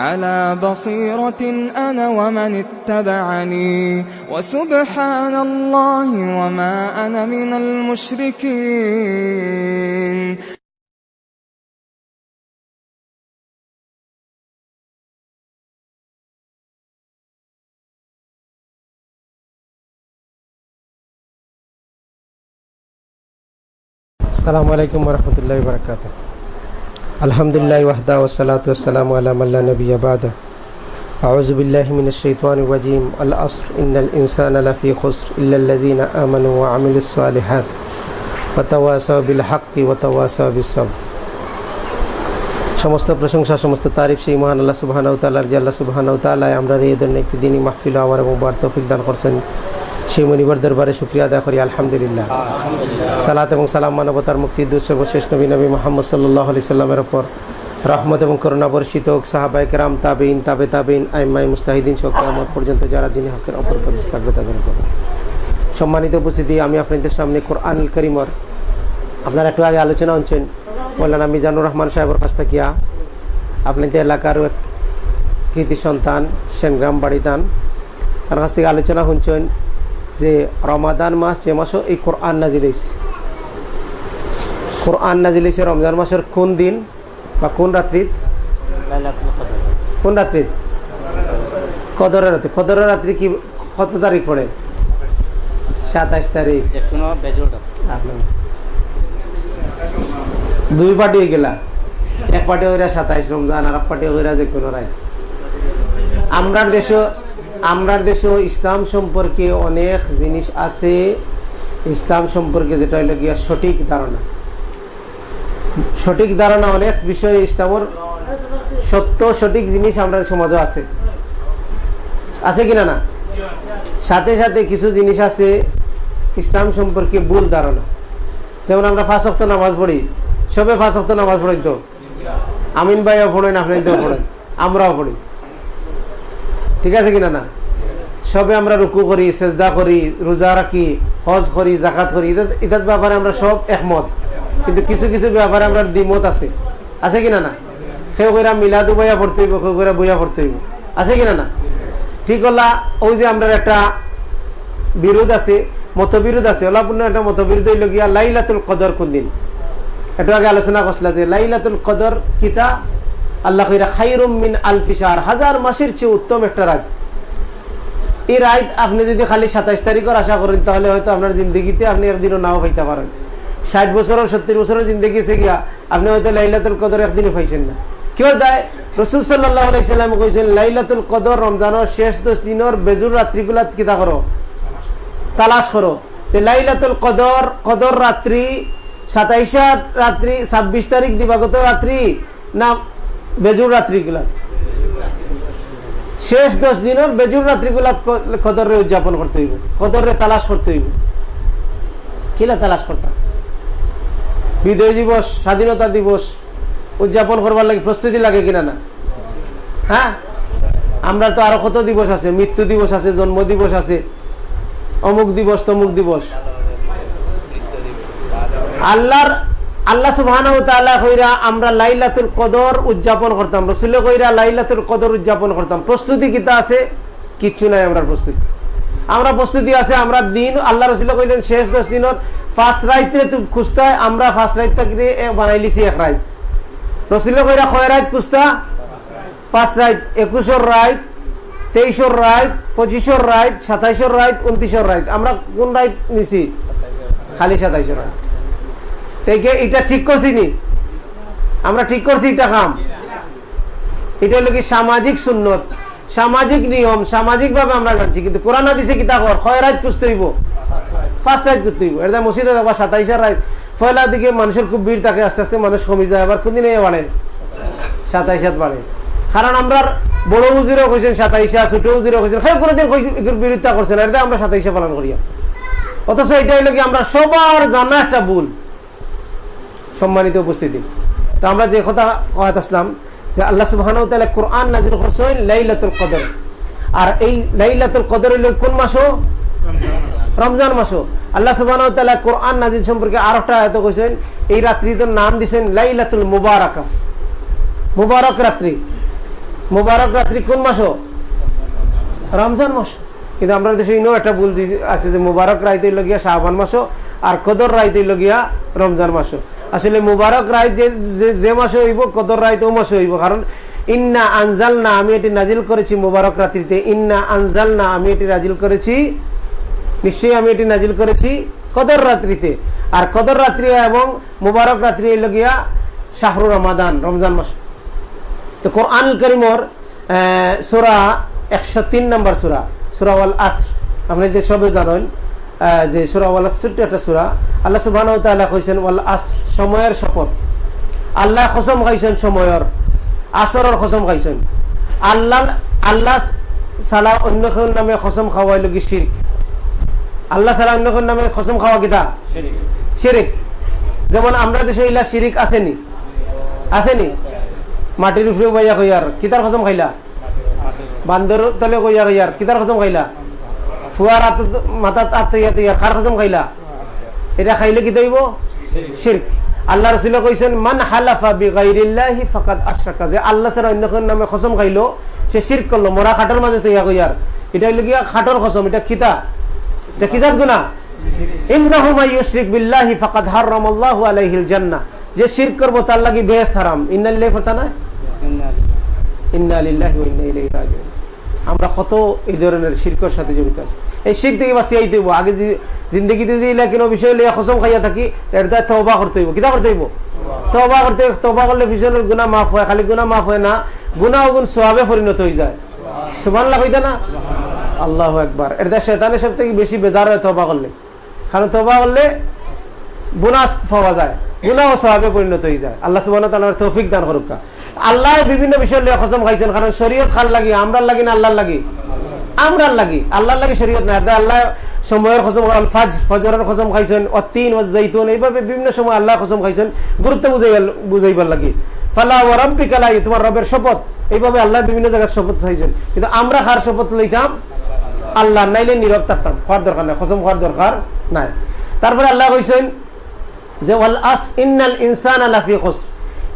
على بصيرة أنا ومن اتبعني. وسبحان الله وما أنا من المشركين. السلام عليكم ورحمة الله وبركاته. الحمد لله وحده والصلاة والسلام على من لا نبي بعده أعوذ بالله من الشيطان الرجيم الأصر إن الإنسان لفي خسر إلا الذين آمنوا وعملوا الصالحات وتواصوا بالحق وتواصوا بالصبر সমস্ত প্রশংসা সমস্ত তারিফ সেই মহান আল্লাহ সুবাহানাউ তাল্লার যে আল্লাহ সুবাহানাউ তাল্লাহ আমরা এই ধরনের একটি দিনই মাহফিল আমার এবং বার তৌফিক দান করছেন সেই মনিবার দরবারে শুক্রিয়া আদা করি, আলহামদুলিল্লাহ। সালাত এবং সালাম মানবতার মুক্তি দূর সর্বশেষ নবী নবী মোহাম্মদ সাল্লাহ আলি সাল্লামের ওপর রহমত এবং করুণা বর্ষিত হোক সাহাবাই কেরাম তাবেইন তাবে তাবেইন আইমাই মুস্তাহিদিন আমার পর্যন্ত যারা দিনে হকের অপর প্রদেশ থাকবে তাদের উপর। সম্মানিত উপস্থিতি, আমি আপনাদের সামনে কোরআনুল করিমর আপনারা একটু আগে আলোচনা হচ্ছেন মৌলানা মিজানুর রহমান সাহেবের কাছ থেকে। আপনাদের এলাকার এক কৃতি সন্তান, সেনগ্রাম বাড়িদান, তার কাছ থেকে আলোচনা শুনছেন। যে রমাদান মাস যে মাসও এই কোরআন নাজিল হয়েছে কোরআন নাজিল হয়েছে রমজান মাসের কোন দিন বা কোন রাত্রিত? কোন রাত্রিত? কদরের রাত্রি। কদরের রাত্রি কি কত তারিখ পড়ে? সাতাইশ তারিখ। দুই পার্টি হয়ে গেলা। এক পার্টি হইরা সাতাইশ রমজান আর এক পার্টি হইরা যে কোনো রায়। আমরার দেশ আমরার দেশেও ইসলাম সম্পর্কে অনেক জিনিস আছে। ইসলাম সম্পর্কে যেটা হইল গিয়া সঠিক ধারণা। সঠিক ধারণা অনেক বিষয়ে ইসলামর সত্য, সঠিক জিনিস আমরা সমাজে আছে। আছে কিনা না? সাথে সাথে কিছু জিনিস আছে, ইসলাম সম্পর্কে ভুল ধারণা। যেমন আমরা ফাঁস অক্ত নামাজ পড়ি। সবে ফাঁস অক্ত নামাজ পড়ি তো? আমিন ভাইও পড়েন আপনাদেরও পড়েন, আমরাও পড়ি। ঠিক আছে কিনা না? সবে আমরা রুকু করি, সেজদা করি, রোজা রাখি, হজ করি জাকাত করি এটার ব্যাপারে আমরা সব একমত। কিন্তু কিছু কিছু ব্যাপারে আমরা দ্বিমত আছে। আছে কিনা না? সেও কইরা মিলাদু বইয়া পড়তে হইব কেউ কইরা বইয়া পড়তে হইব। আছে কিনা না? ঠিক হলা, ওই যে আমরা একটা বিরোধ আছে, মতবিরোধ আছে। ওলাপূর্ণ একটা মতবিরোধ হইল গিয়া লাইলাতুল কদর কোন দিন একটু আগে আলোচনা করছিল যে, লাইলাতুল কদর কিতা? আল্লাহ কইরা, খাইরুম মিন আলফিসার হাজার মাসের চেয়ে উত্তম একটা রাত। এই রাত আপনি যদি খালি সাতাইশ তারিখের আশা করেন, তাহলে হয়তো আপনার জিন্দগিতে আপনি একদিনও নাও পাইতে পারেন। ষাট বছরের সত্তর বছরের জিন্দগি এসে গিয়া, আপনি হয়তো লাইলাতুল কদর একদিনও পাইছেন না। কেউ দেয়? রসুল সাল্লাহ আলাইসাল্লাম কইছেন, লাইলাতুল কদর রমজানের শেষ দশ দিনের বেজুর রাত্রিগুলা কিতা করো? তালাশ করো। তো লাইলাতুল কদর কদর রাত্রি সাতাইশ রাত্রি, ছাব্বিশ তারিখ দিবাগত রাত্রি, না বেজুর রাত্রিগুলা শেষ দশ দিনের বেজুর রাত্রিগুলা কদরে উদযাপন করতে হইব। কদরে তালাশ করতে হইব। কিলা তালাশ করতাম বিজয় দিবস, স্বাধীনতা দিবস, উদযাপন করবার লাগে প্রস্তুতি লাগে কিনা না? হ্যাঁ? আমরা তো আরও কত দিবস আছে? মৃত্যু দিবস আছে, জন্ম দিবস আছে। অমুক দিবস, তমুক দিবস। আল্লাহর আল্লাহ সুবাহ আমরা লাইলাতুল কদর উদযাপন করতাম, রসুল কইরা লাইলাতুল কদর উদযাপন করতাম। প্রস্তুতি কিতা আছে? কিচ্ছু নাই আমরা প্রস্তুতি। আমরা প্রস্তুতি আছে, আমরা দিন, আল্লাহ রসুল কইলেন শেষ দশ দিনের ফার্স্ট রাইতে খুঁজতে, আমরা ফার্স্ট রাইত বানাইলিছি এক রাইত। রসুল কইরা কয় রাইত খুঁজতা? ফার্স্ট রাইত একুশর রাইত, তেইশর রাইত, পঁচিশর রাইত, সাতাইশর রাইত উনত্রিশর রাইত। আমরা কোন রাইত নিছি? খালি সাতাইশর রাইত। এটা ঠিক করছি নি? আমরা ঠিক করছি এটা কাম এটা হলো কি সামাজিক সুন্নত। সামাজিক নিয়ম সামাজিক ভাবে আমরা জানছি, কিন্তু কোরআন দিছে কর? ছয় রাত খুঁজতে হইব। ফার্স্ট রাত করতে হইব। এটা মসজিদে দেখবা সাতাইশার রাত। পয়লা দিকে মানুষের খুব ভিড় থাকে, আস্তে আস্তে মানুষ কমে যায়। আবার কোনদিন বাড়ে? সাতাইশ হাত বাড়ে। কারণ আমরা বড় উজিরও কইছেন সাতাইশা ছোট উজিরও কইছেন। সেই কোনোদিন বিরোধিতা করছেন এটা আমরা সাতাইশে পালন করিয়া অথচ এটা হইল কি আমরা সবার জানা একটা ভুল। সম্মানিত উপস্থিতি। তো আমরা যে কথা কথা আসলাম, যে আল্লাহ সুবাহ কোরআন নাজির করছেন লাইলাতুল কদর। আর এই লাইলাতুল কদর কোন মাসও? রমজান মাসও। আল্লাহ সুবাহ কোরআন নাজির সম্পর্কে আর একটা আয়ত কইছেন, এই রাত্রির নাম দিছেন লাইলাতুল মুবারাকা। মুবারক রাত্রি। মুবারক রাত্রি কোন মাসও? রমজান মাস কিন্তু আমরা দেশে ইনো একটা ভুল আছে যে মুবারক রাইতে লগিয়া শাহবান মাসও, আর কদর রাইতে লগিয়া রমজান মাসও। আসলে মুবারক রায় যে যে মাসে হইব, কদর রায় তো মাসে হইব। কারণ ইন্না আনজাল না আমি এটি নাজিল করেছি মুবারক রাত্রিতে। ইন্না আনজাল না আমি এটি নাজিল করেছি, নিশ্চয়ই আমি এটি নাজিল করেছি কদর রাত্রিতে। আর কদর রাত্রি এবং মুবারক রাত্রি হইল গিয়া শাহরু রমাদান, রমজান মাস। তো কোরআন করিমর সুরা একশো তিন নম্বর সুরা সুরা ওয়াল আসর। আপনি সবে জানেন যে সুরা ওয়াল ছোট্ট একটা সুরা। আল্লাহ সুবাহ কইছেন ওয়াল আস সময়ের শপথ। আল্লাহ খসম খাইছেন সময়ের আসরের খসম খাইছেন। আল্লাহ আল্লাহ সালা অন্য নামে খসম খাওয়াই লগি শির্ক। আল্লাহ সালা অন্য কোন নামে খসম খাওয়া কিতা? শিরিক। যেমন আমরা দেশে ইলা শিরিক আসেনি। আসেনি? মাটির উপরে বইয়া কইয়ার। কিতার খসম খাইলা? বান্দর তলে কইয়া কইয়ার। কিতার খসম খাইলা? ফুয়ার মাথাত আত্মীয় তৈয়ার। কার খসম খাইলা? এটা খাইলে কি দইব শির্ক। আল্লাহ রসুল কইছেন, মান হালাফা বিগাইরিল্লাহি ফাকাদ আশরাকা। যে আল্লাহ ছাড়া অন্য কোন নামে খাইলো, সে শিরক করল, মরা খাটের মাঝে তৈয়া কইয়ার এটা হইল গিয়া খাটর খসম এটা কিতা এটা কিজাত গুনাহ? ইন্নাহু মাই ইউশরিক বিল্লাহি তার লাগি বেহেশত হারাম। ইন্না লিল্লাহি ফাতানা ইন্না লিল্লাহি ওয়া ইন্না ইলাইহি আমরা কত এই ধরনের শিরকের সাথে জড়িত আছি। এই শির থেকে বাঁচিয়ে আইতে হইব আগে জিন্দগিতে যদি কোনো বিষয় লইয়া খসম খাইয়া থাকি এর দায় তবা করতে হইব। কিতা করতে হইব? তবা করতে তবা করলে পিছনের গুণা মাফ হয়, খালি গুণা মাফ হয় না গুণা গুণ সোয়াবে পরিণত হয়ে যায়। সুবান লাগাইতে না? আল্লাহ একবার দায় শেতানের সব থেকে বেশি বেদার হয় তবা করলে। কারণ তবা করলে বোনাস পাওয়া যায় গুণা ও স্বভাবে পরিণত হয়ে যায়। আল্লাহ সুবাহ তৌফিক দান করুকা। আল্লাহ বিভিন্ন বিষয় লিয়ে খসম খাইছেন, কারণ শরীয়ত খাল লাগি, আমরার লাগি না আল্লাহর লাগি? আমরার লাগি, আল্লাহর লাগি শরীয়ত না আল্লাহ সময়ের খসম ফাজ, ফজরের খসম খাইছেন, অতিন ও জৈতুন এইভাবে বিভিন্ন সময় আল্লাহ খসম খাইছেন, গুরুত্ব বুঝাই বুঝাইবার লাগি। ফালা ও রব্বি কালাই তোমার রবের শপথ। এইভাবে আল্লাহ বিভিন্ন জায়গায় শপথ খাইছেন। কিন্তু আমরা খার শপথ লইতাম? আল্লাহ, নাইলে নীরব থাকতাম। খাওয়ার দরকার নাই খসম খাওয়ার দরকার নাই। তারপরে আল্লাহ কইছেন যে, ওয়াল আস ইন্নাল ইনসান আলাফি খোস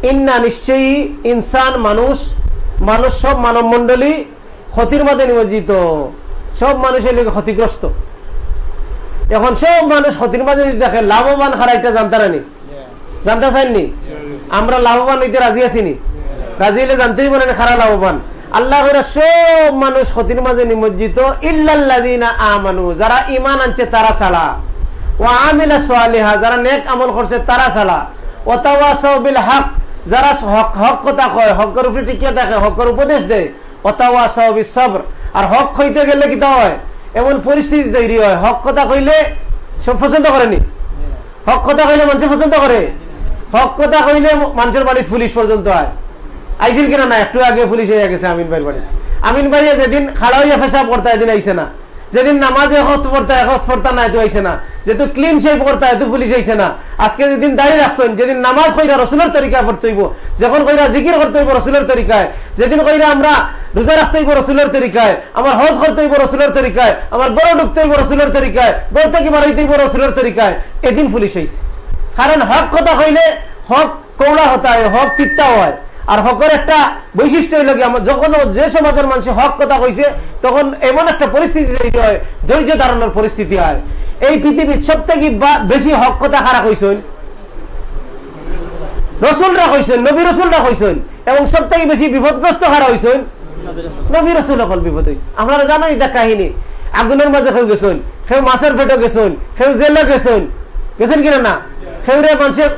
ইন্না নিশ্চয়ই ইনসান মানুষ মানুষ সব মানব মন্ডলী ক্ষতির মাঝে নিয়োজিত। সব মানুষের লিগে ক্ষতিগ্রস্ত। এখন সব মানুষ ক্ষতির মাঝে যদি দেখে লাভবান খারা এটা জানতে রানি জানতে চাইনি আমরা লাভবান হইতে রাজি আছিনি রাজি হলে জানতেই পারেন খারা লাভবান। আল্লাহ সব মানুষ ক্ষতির মাঝে নিমজ্জিত। ইল্লাল্লাযিনা আমানু যারা ইমান আনছে তারা ছাড়া। ও আমিলা সোয়ালিহা যারা নেক আমল করছে তারা ছাড়া। ওতাওয়াসাও বিল হক যারা হক হক কথা কয়, হকের উপরে টিকিয়ে থাকে হকের উপদেশ দেয় ওতাওয়াসাও বিল সবর আর হক হইতে গেলে কিতা হয়? এমন পরিস্থিতি তৈরি হয়। হক কথা কইলে সব পছন্দ করেনি। হক কথা কইলে মানুষ পছন্দ করে। হক কথা কইলে মানুষের বাড়ি পুলিশ পর্যন্ত হয়। আইছিল কিনা না একটু আগে পুলিশ হয়ে গেছে আমিন ভাইয়ের বাড়ি। আমিন ভাই যেদিন খাড়া হইয়া ফেসাব করতে এদিন আইসে না। যেদিন নামাজে হত পড়তা হত পড়তা নাই এত আইসে না। যেহেতু ক্লিন শেপ করতা এত পুলিশ আইসে না। আজকে যেদিন দাঁড়িয়ে রাখছেন যেদিন নামাজ কইরা রসুলের তরিকায় পড়তে হইব, যখন কইরা জিকির করতে হইব রসুলের তরিকায়, যেদিন কইরা আমরা রোজা রাখতে হইব রসুলের তরিকায়, আমার হজ করতে হইব রসুলের তরিকায়, আমার গড় ঢুকতে হইব রসুলের তরিকায় গড় থেকে বাড়াইতে হইব রসুলের তরিকায়, এদিন পুলিশ আইসে। কারণ হক কথা কইলে হক কৌড়া হতা হয় হক তিত্তা হয়। আর হকের একটা বৈশিষ্ট্য হইল যখন যে সমাজের মানুষ হক কথা কইছে, তখন এমন একটা পরিস্থিতি তৈরি হয়, ধৈর্য ধারণের পরিস্থিতি হয়। এই পৃথিবীর সব থেকে বেশি হক কথা খারাপ হয়েছেন রসুলরা কইছেন, নবী রসুলরা কইছেন, এবং সব থেকে বেশি বিপদগ্রস্ত খারা হয়েছেন নবী রসুল এখন বিপদ হয়েছে আপনারা জানেন এটা কাহিনী। আগুনের মাঝে কেউ গেছেন, কেউ মাছের ফেটে গেছেন, কেউ জেলে গেছেন। গেছেন কিনা না? সেউরে মানুষের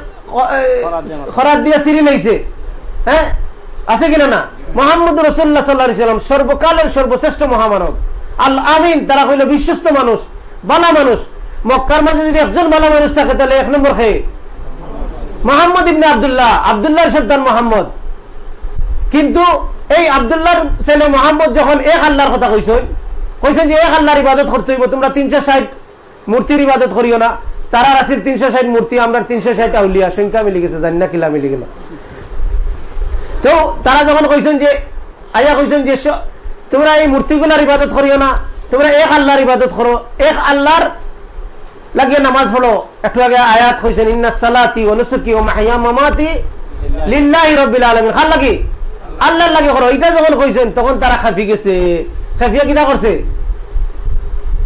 খরাত দিয়ে সিঁড়ি লাইছে। হ্যাঁ? আছে কিনা না? মোহাম্মদ রসুল্লাহ সাল্লা সাল্লাম সর্বকালের সর্বশ্রেষ্ঠ মহামানব। আল আমিন, তারা হইল বিশ্বস্ত মানুষ, বালা মানুষ। মক্কার মাঝে যদি একজন বালা মানুষ থাকে, তাহলে এক নম্বর খেয়ে মোহাম্মদ ইবনে আবদুল্লাহ আবদুল্লাহর সন্তান মোহাম্মদ। কিন্তু এই আবদুল্লাহর ছেলে মোহাম্মদ যখন এক আল্লাহর কথা কইছেন কইছেন যে এক আল্লাহর ইবাদত করতে হইব, তোমরা তিনশো ষাট মূর্তির ইবাদত করিও না। তারা রাশির তিনশো ষাট মূর্তি আমরা তিনশো ষাট আউলিয়া। সংখ্যা মিলি গেছে, জানি না কিলা মিলি গেল। তো তারা যখন কইছেন যে, আয়া কইছেন যে তোমরা এই মূর্তিগুলার ইবাদত করিও না, তোমরা এক আল্লাহর ইবাদত করো, এক আল্লাহর লাগিয়ে নামাজ পড়ো। একটু আগে আয়াত কইছেন, ইন্না সালাতি ও নুসুকি ও মাহিয়া মামাতি লিল্লাহি রাব্বিল আলামিন। খাল লাগি? আল্লাহর লাগে করো। এটা যখন কইছেন, তখন তারা খাফি গেছে। খাফিয়া কিটা করছে?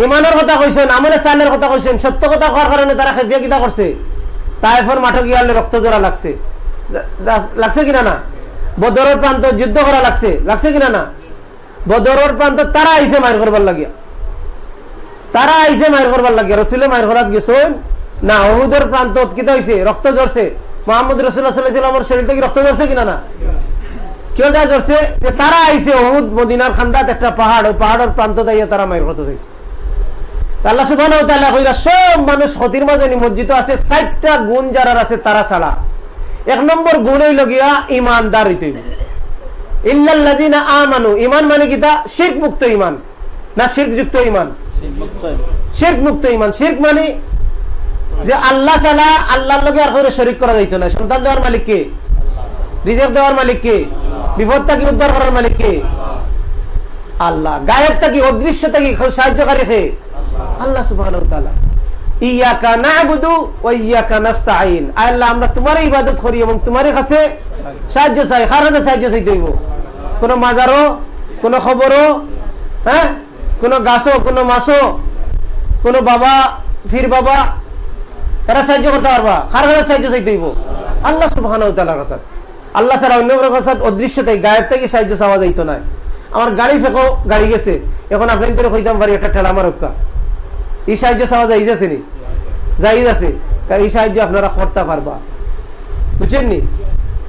ইমানের কথা কইছেন, আমলে সালের কথা কইছেন, সত্য কথা করার কারণে তারা খাফিয়া কিটা করছে? তাইফর মাঠে গিয়ে রক্ত জোড়া লাগছে। লাগছে কিনা না? বদরের প্রান্ত যুদ্ধ করা লাগছে। লাগছে কিনা না? বদরের প্রান্ত তারা আইসে মায়ের করবার লাগিয়া। তারা আইসে মায়ের করবার লাগিয়া। রসুলে মায়ের করাত গেছেন? না অহুদের প্রান্ত কিতা হয়েছে রক্ত জ্বরছে মোহাম্মদ রসুল্লাহ শরীর থেকে রক্ত জ্বরছে কিনা না? কেউ যা জ্বরছে যে তারা আইসে অহুদ মদিনার খান্দাত একটা পাহাড় ওই পাহাড়ের প্রান্ত দাইয়া তারা মায়ের করতে চাইছে। আল্লাহ কইরা সব মানুষ ক্ষতির মাঝে নিমজ্জিত আছে, ষাটটা গুণ যারা আছে তারা ছাড়া। এক নম্বর গুণ হইল গিয়া ইমানদার ইল্লাল্লাযিনা ইমান মানে মুক্ত ইমান। না যুক্ত ইমান? মুক্ত ইমান। মানে যে আল্লাহ ছাড়া আল্লাহর লগে করা যাইতো সন্তান বিপদ আল্লাহ। গায়ব থাকি অদৃশ্য থাকি সাহায্যকারী কে? আল্লাহ সুবহানাহু ওয়া ইয়াকা নাস্তাঈন। আল্লাহ, আমরা এবং কাছে সাহায্য চাই হইব? কোন কোন হ্যাঁ? কোন কোন কোন বাবা বাবা সাহায্য করতে পারবা? হইব? আল্লাহ কাছে। আল্লাহ অন্য কারও অদৃশ্য থেকে সাহায্য চাওয়া যাইতো না। আমার গাড়ি ফেঁকো, গাড়ি গেছে। এখন আপনি তোর কইতাম পারি একটা ঠেলা আমার এই সাহায্য চাওয়া যাইজ আছে নি? যাইজ আছে। এই সাহায্য আপনারা করতে পারবা। বুঝছেন নি?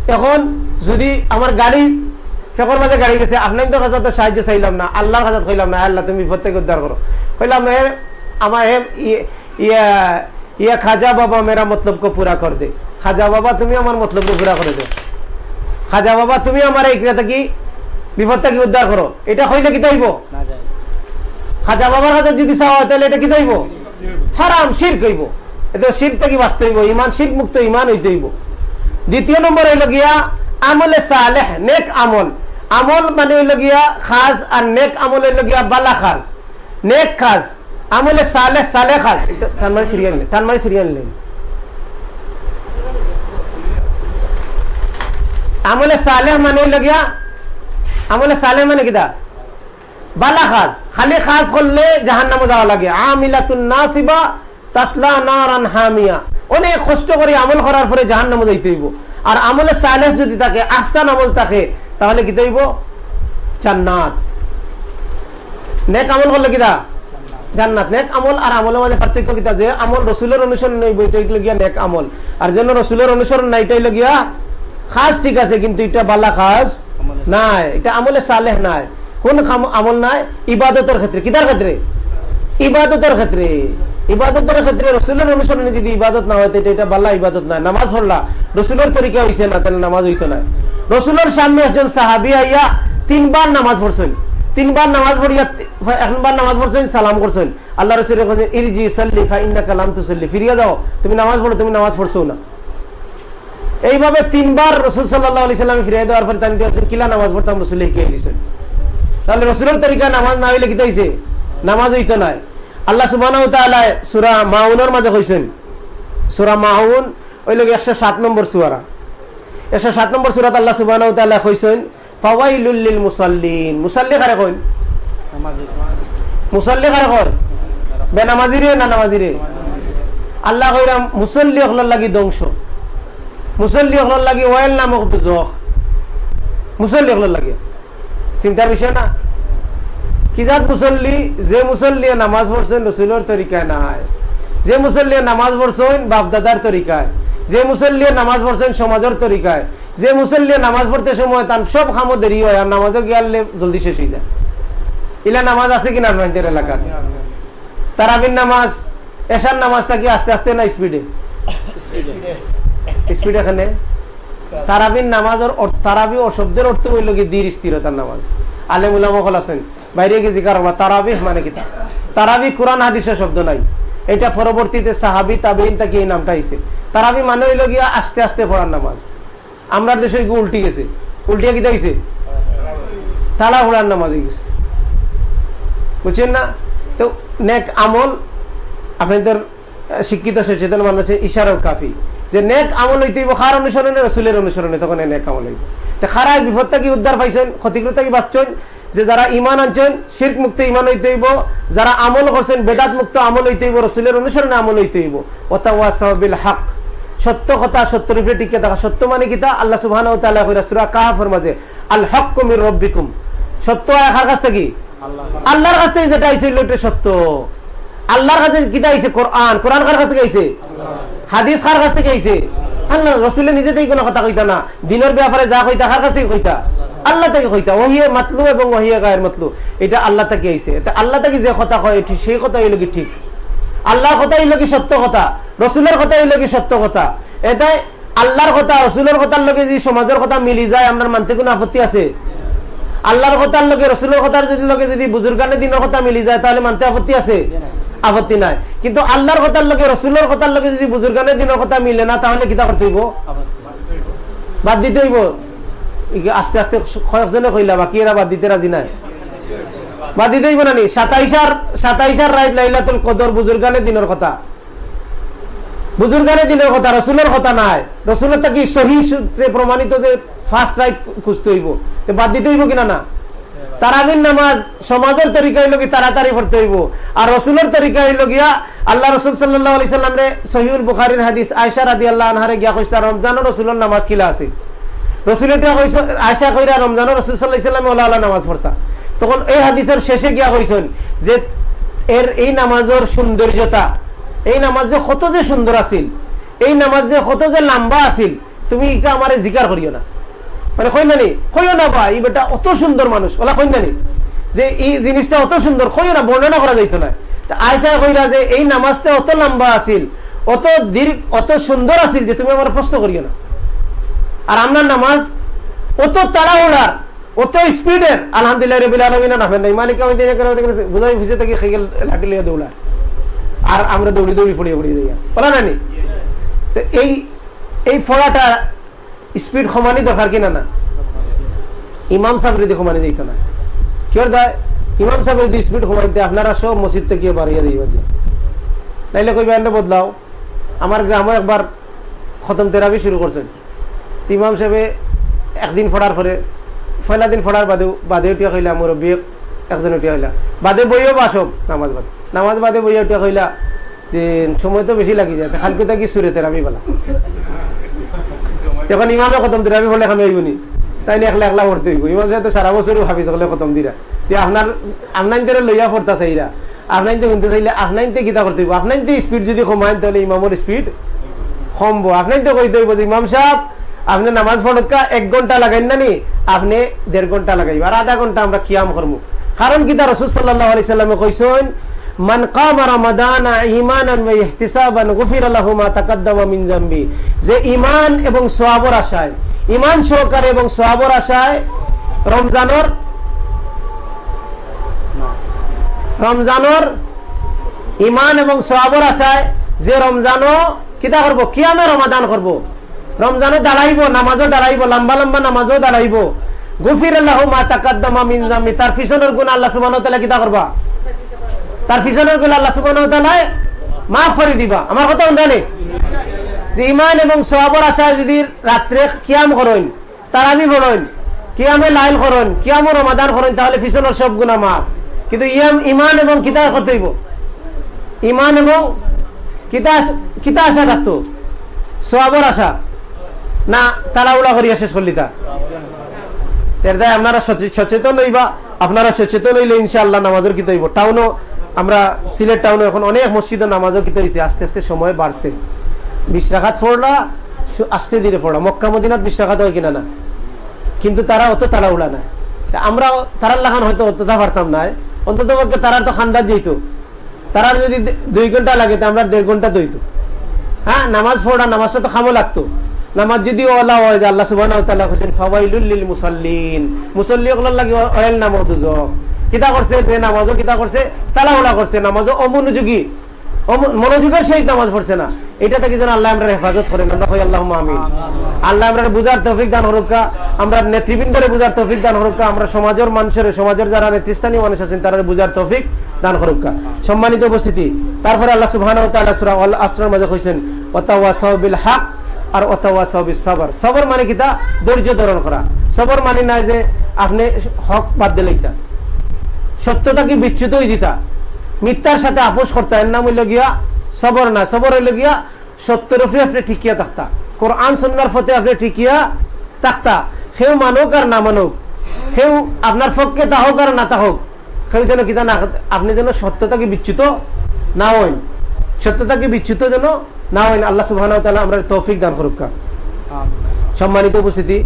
এখন যদি আমার গাড়ি, ফেকর মাঝে গাড়ি গেছে, আপনার তো তো সাহায্য চাইলাম না, আল্লাহর কাছে কইলাম না, আল্লাহ তুমি বিপদ থেকে উদ্ধার করো। কইলাম, এ, আমার এ ইয়ে- ইয়া খাজা বাবা মেরা মতলব কো পুরা কর দে। খাজা বাবা, তুমি আমার মতলব কো পুরা করে দে। খাজা বাবা, তুমি আমার এই ক্রিয়া কি বিপদ থেকে উদ্ধার করো। এটা হইলে কি তাইব খাজা বাবার কাছে যদি চাওয়া হয়, তাহলে এটা কি দইব? হারাম শির কইব এটা শির থেকে বাঁচতে হইব? ইমান শির মুক্ত ইমান হইতে হইব। দ্বিতীয় নম্বর হইল গিয়া, আমলে সালেহ, নেক আমল। আমল মানে হইল গিয়া খাস আর নেক আমল হইল গিয়া বালা খাস নেক খাস আমলে সালেহ সালে এটা টানমারি সিরিয়াল নেই টানমারি সিরিয়াল নেই আমলে সালেহ মানে হইল গিয়া, আমলে সালেহ মানে কিতা বালা খাস খালি খাস করলে জাহান নামে যাওয়া লাগে। আমিলাতুন নাসিবা তাসলা নারান হামিয়া। অনেক কষ্ট করে আমল করার পরে জাহান নামে যাইতে হইব। আর আমলে সাইলেস যদি থাকে আহসান আমল থাকে তাহলে কি হইব? জান্নাত। নেক আমল করলে কিতা? জান্নাত। নেক আমল আর আমলের মাঝে পার্থক্য কিতা? যে আমল রসুলের অনুসরণ নেই এটা গিয়া নেক আমল। আর যেন রসুলের অনুসরণ নাই এটা গিয়া খাস ঠিক আছে কিন্তু এটা বালা খাস নাই এটা আমলে সালেহ নাই। কোন আমল নাই? ইবাদতের ক্ষেত্রে। কিতার ক্ষেত্রে? ইবাদতের ক্ষেত্রে। ইবাদতের ক্ষেত্রে রসুলের অনুসরণে যদি ইবাদত না হয় এটা বাল্লা ইবাদত নাই। নামাজ পড়লা, রসুলের তরিকা হইছে না, তাহলে নামাজ হইতো না। রসুলের সামনে একজন সাহাবি আইয়া তিনবার নামাজ পড়ছেন। তিনবার নামাজ পড়িয়া একবার নামাজ পড়ছেন, সালাম করছেন। আল্লাহ রসুল ইরজি সাল্লি ফা ইন্না কালাম দাও। তুমি নামাজ পড়ো, তুমি নামাজ পড়ছো না। এইভাবে তিনবার রসুল সাল্লাহ আলি সাল্লামে ফিরিয়ে দেওয়ার পরে বলছেন, কিলা নামাজ পড়তাম, রসুল দিয়েছেন তাহলে রসুলের তরিকা নামাজ না হইলে কি হইছে? নামাজ হইতো নাই। আল্লাহ সুবাহ সুরা মাউনের মাঝে কইছেন, সুরা মাউন ওই লোক একশো সাত নম্বর সুয়ারা একশো সাত নম্বর সুরাত আল্লাহ সুবাহ কইছেন ফাওয়াইলুল্লিল মুসাল্লিন। মুসাল্লি কারে কইন মুসাল্লি কারে কর বেনামাজি রে না নামাজি রে আল্লাহ কইরাম মুসল্লি অকলার লাগি ধ্বংস। মুসল্লি অকলার লাগি ওয়েল নামক দুজখ মুসল্লি অকলার লাগে। চিন্তার বিষয় না। কিজাত মুসল্লি যে মুসল্লিয়ে নামাজ পড়ছেন রসুলের তরিকায় নাই। যে মুসল্লিয়ে নামাজ পড়ছেন বাপদাদার তরিকায় যে মুসল্লিয়ে নামাজ পড়ছেন সমাজের তরিকায় যে মুসল্লিয়ে নামাজ পড়তে সময় তার সব খামো দেরি হয় আর নামাজও গিয়ালে জলদি শেষ হয়ে যায়। ইলা নামাজ আছে কিনা আপনাদের এলাকার তারাবিন নামাজ এশার নামাজ থাকি আস্তে আস্তে না স্পিডে? স্পিড। এখানে তারাবিন নামাজের তারাবি ও শব্দের অর্থ হইল কি দীর স্থিরতার নামাজ। আলেম উলামকল আছেন। বাইরে জিকার হবা। তারাবি মানে কি তারাবি কোরআন, হাদিসের শব্দ নাই। এটা পরবর্তীতে সাহাবি তাবিন তাকে এই নামটা আইছে। তারাবি মানে হইল গিয়া আস্তে আস্তে পড়ার নামাজ। আমরা দেশে গিয়ে উল্টি গেছে। উল্টিয়া কিতা গেছে তালা পড়ার নামাজ গেছে। বুঝছেন না? তো নেক আমল আপনাদের শিক্ষিত সচেতন মানুষের ইশারাও কাফি। যে নেক আমল হইতে হইব, খার অনুসরণে, রসুলের অনুসরণে, তখন নেক আমল হইব। তো খারায় বিপদটা কি উদ্ধার পাইছেন, ক্ষতিগ্রস্ত কি বাঁচছেন, যে যারা ইমান আনছেন, শির্ক মুক্ত ইমান হইতে হইব, যারা আমল করছেন, বেদাত মুক্ত আমল হইতে হইব, রসুলের অনুসরণে আমল হইতে হইব। ওতা ওয়াসাবিল হক। সত্য কথা, সত্য রূপে টিকে থাকা, সত্য মানে কিতা আল্লাহ সুবহান কাহাফের মাঝে আল হক কুমির রব্বিকুম। সত্য একার কাছ থেকে? আল্লাহর কাছ থেকে যেটা আইসে সত্য। আল্লাহর কাছে কিতা আইসে কোরআন। কোরআন কার কাছ থেকে আইসে হাদিস কার কাছ থেকে আইসে আল্লাহ রসুলের নিজে থেকে কোনো কথা কইতা না। দিনের ব্যাপারে যা কইতা, কার কাছ থেকে কইতা? আল্লাহ তাকে কইতা। ওহিয়ে মাতলু এবং ওহিয়ে গায়ের মাতলু। এটা আল্লাহ থেকে আইসে আল্লাহ তাকে যে কথা কয় সেই কথা হইল কি ঠিক? আল্লাহর কথা হইল কি সত্য কথা? রসুলের কথা হইল কি সত্য কথা? এটাই আল্লাহর কথা, রসুলের কথার লগে যদি সমাজের কথা মিলি যায় আপনার মানতে কোনো আপত্তি আছে? আল্লাহর কথার লগে, রসুলের কথার যদি লগে যদি বুজুর্গানের দিনের কথা মিলি যায়, তাহলে মানতে আপত্তি আছে? আপত্তি নাই। কিন্তু আল্লাহর কথার লগে, রসুলের কথার লগে যদি বুজুর্গানের দিনের কথা মিলে না, তাহলে কিতা করতে হইব বাদ দিতে হইব আস্তে আস্তে কয়েকজনে কইলা, বাকি এরা বাদ দিতে রাজি নাই। বাদ দিতে হইব না নি সাতাইশার সাতাইশার রাইত লাইলাতুল কদর বুজুর্গানের দিনের কথা। বুজুর্গানের দিনের কথা রসুলের কথা নাই। রসুলের তা কি সহি সূত্রে প্রমাণিত যে ফার্স্ট রাইট খুঁজতে হইব। বাদ দিতে হইব কিনা না? তারাবিন নামাজ সমাজের তরিকা হইল কি তাড়াতাড়ি পড়তে হইব। আর রসুলের তরিকা হইল গিয়া আল্লাহ রসুল সাল্লাহ আলি সাল্লাম রে সহিউল বুখারির হাদিস আয়সা রাদি আল্লাহ আনহারে গিয়া কইস্তা রমজান রসুলের নামাজ কিলা আছে? রসুলের আয়সা কইরা রমজান রসুল সাল্লাহ ইসলামে ওলা আল্লাহ নামাজ পড়তা। তখন এই হাদিসের শেষে গিয়া কইছেন যে, এর এই নামাজের সৌন্দর্যতা, এই নামাজ যে কত যে সুন্দর আছিল, এই নামাজ যে কত যে লম্বা আছিল, তুমি এটা আমার জিকার করিও না। মানে কই নানি কইও না বা এই বেটা অত সুন্দর মানুষ, ওলা কই নানি যে এই জিনিসটা অত সুন্দর কইও না, বর্ণনা করা যাইতো না। আয়সা কইরা যে এই নামাজটা অত লম্বা আছিল, অত দীর্ঘ, অত সুন্দর আছিল যে তুমি আমার প্রশ্ন করিও না। আর আপনার নামাজ অত তাড়াহুড়ার, অত স্পিডের, আলহামদুলিল্লাহ রবিল আলমিনা নাফেন নাই মালিক বুঝাই ফুসে থেকে খেয়ে লাঠি লিয়ে দৌড়ার আর আমরা দৌড়ি দৌড়ি ফড়িয়ে ফড়িয়ে দিই বলা নানি তো এই এই ফড়াটা স্পিড সমানই দরকার কিনা না? ইমাম সাহেব যদি সমানে দিত না। কিয় দেয়? ইমাম সাহেব যদি স্পিড সমাই দেয়, আপনারা সব মসজিদ থেকে বাড়িয়ে দিবা দিয়ে নাইলে কইবা এনে বদলাও। আমার গ্রামে একবার খতম তেরাবি শুরু করছেন ইমাম সাহেবে একদিন ফড়ার পরে পয়লা দিন ফড়ার বাদেও বাদে উঠিয়া কইলা, মুরব্বী, একজন উঠিয়া কইলা। বাদে বইও বাসব নামাজ বাদ। নামাজ বাদে বইয়া উঠিয়া কইলা যে, সময় তো বেশি লাগি যায় খালকে থাকি সুরে তেরাবি বলা? এখন ইমামে খতম তেরাবি হলে খামে আইবনি তাই একলা একলা পড়তে হইব ইমাম সাহেব তো সারা বছরও ভাবি সকলে খতম দিরা তে আপনার আপনাইতে লইয়া পড়তা চাইরা আপনাইতে শুনতে চাইলে আপনাইতে কিতা করতে হইব আপনাইতে স্পিড যদি কমায়, তাহলে ইমামের স্পিড কমবো। আপনাইতে কইতে হইব যে, ইমাম সাহেব, আপনি নামাজ পড়কা এক ঘণ্টা লাগাইন না নি আপনি দেড় ঘণ্টা লাগাইব। আর আধা ঘণ্টা আমরা কিয়াম করব কারণ কিতা রসুল সাল্লাহ আলি সাল্লামে কইসন মান কামা রমাদান ইমানান ওয়া ইহতিসাবান গুফির লাহু মা তাকাদ্দামা মিন জামবি যে ঈমান এবং সওয়াবের আশায়, ঈমান সহকারে এবং সওয়াবের আশায় রমজানের রমজানের ঈমান এবং সওয়াবের আশায় যে রমজানও কিতা করব? কিয়ামে রমাদান করব। রমজানও দাঁড়াইব, নামাজও দাঁড়াইব, লম্বা লম্বা নামাজও দাঁড়াইব। গুফির আল্লাহ মা তাকাদ্দামা মিন জামবি তার পিছনের গুণ আল্লাহ সুবহানাহু ওয়া তাআলা কিতা করবা? তার পিছনেরগুলো আল্লাহ তাআলা মাফ করে দিবা। আমার কথা জানে যে ইমান এবং সওয়াবের আশায় যদি রাত্রে কিয়াম করেন, তারাবি পড়েন কিয়ামে লাইল করেন, কিয়ামে রমাদান করেন, তাহলে পিছনের সব গুনাহ মাফ। কিন্তু ইয়াম ইমান এবং কিতা করতে ইমান এবং কিতা কিতা আশা রাখতো সওয়াবের আশা। না তাড়াহুড়া করিয়া শেষ করলি তা। আপনারা সচেতন হইবা, আপনারা সচেতন হইলে ইনশাআল্লাহ নামাজের কিতা হইব। টাউনও আমরা সিলেট টাউনে এখন অনেক মসজিদের নামাজও কিতা হয়েছে আস্তে আস্তে সময় বাড়ছে। বিশ রাখাত আস্তে ধীরে ফোড়া মক্কা, মদিনাত বিশ রাখাত হয় কিনা না? কিন্তু তারা অত তাড়াহুড়া নাই। আমরা তারার লাগান হয়তো অতটা পারতাম না অন্তত পক্ষে তারার তো খান্দার যেত তারার যদি দুই ঘণ্টা লাগে, তো আমরা দেড় ঘণ্টা দইতো। হ্যাঁ নামাজ পড়া নামাজটা তো খামো লাগতো। নামাজ যদি ওলা হয় যে আল্লাহ সুবাহ মুসল্লিন। মুসল্লি ওগুলোর লাগে অয়েল নাম দুজক। কিতা করছে নামাজও কিতা করছে তালাহুলা করছে, নামাজও অমনোযোগী মনোযোগের সহিত নামাজ পড়ছে না। এটা থেকে যেন আল্লাহ আমরা হেফাজত করেন। আমরা আল্লাহ আমিন। আল্লাহ আমরা বুঝার তৌফিক দান হরুকা আমরা নেতৃবৃন্দরে বুঝার তৌফিক দান হরুকা আমরা সমাজের মানুষের, সমাজের যারা নেতৃস্থানীয় মানুষ আছেন তারা বুঝার তৌফিক দান হরুকা সম্মানিত উপস্থিতি। তারপরে আল্লাহ আল আসরের মধ্যে কইছেন ওয়াতাওয়াসাউ বিল হক আর ওয়াতাওয়াসাউ বিস সবর। সবর মানে কিতা ধৈর্য ধারণ করা। সবর মানে না যে আপনি হক বাদ দিলেই তা। সত্যতা কি বিচ্যুত হয়ে যেতা মিথ্যার সাথে আপোষ করতে এর নাম হইল গিয়া সবর না। সবর হইল গিয়া সত্যের উপরে আপনি টিকিয়া থাকতা কোরআন সন্ন্যার ফতে আপনি টিকিয়া থাকতা সেও মানুক আর না মানুক। সেও আপনার পক্ষে তাহক আর না তাহক সেও যেন কিতা না আপনি যেন সত্যতাকে বিচ্যুত না হইন। সত্যতাকে বিচ্যুত যেন না হইন। আল্লাহ সুবাহ আমরা তৌফিক দান করুকা। সম্মানিত উপস্থিতি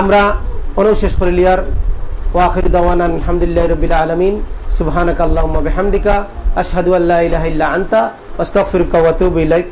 আমরা অনু শেষ করে লিয়ার। واخر دعوانا الحمد لله رب العالمين سبحانك اللهم وبحمدك اشهد ان لا اله الا انت. استغفرك واتوب اليك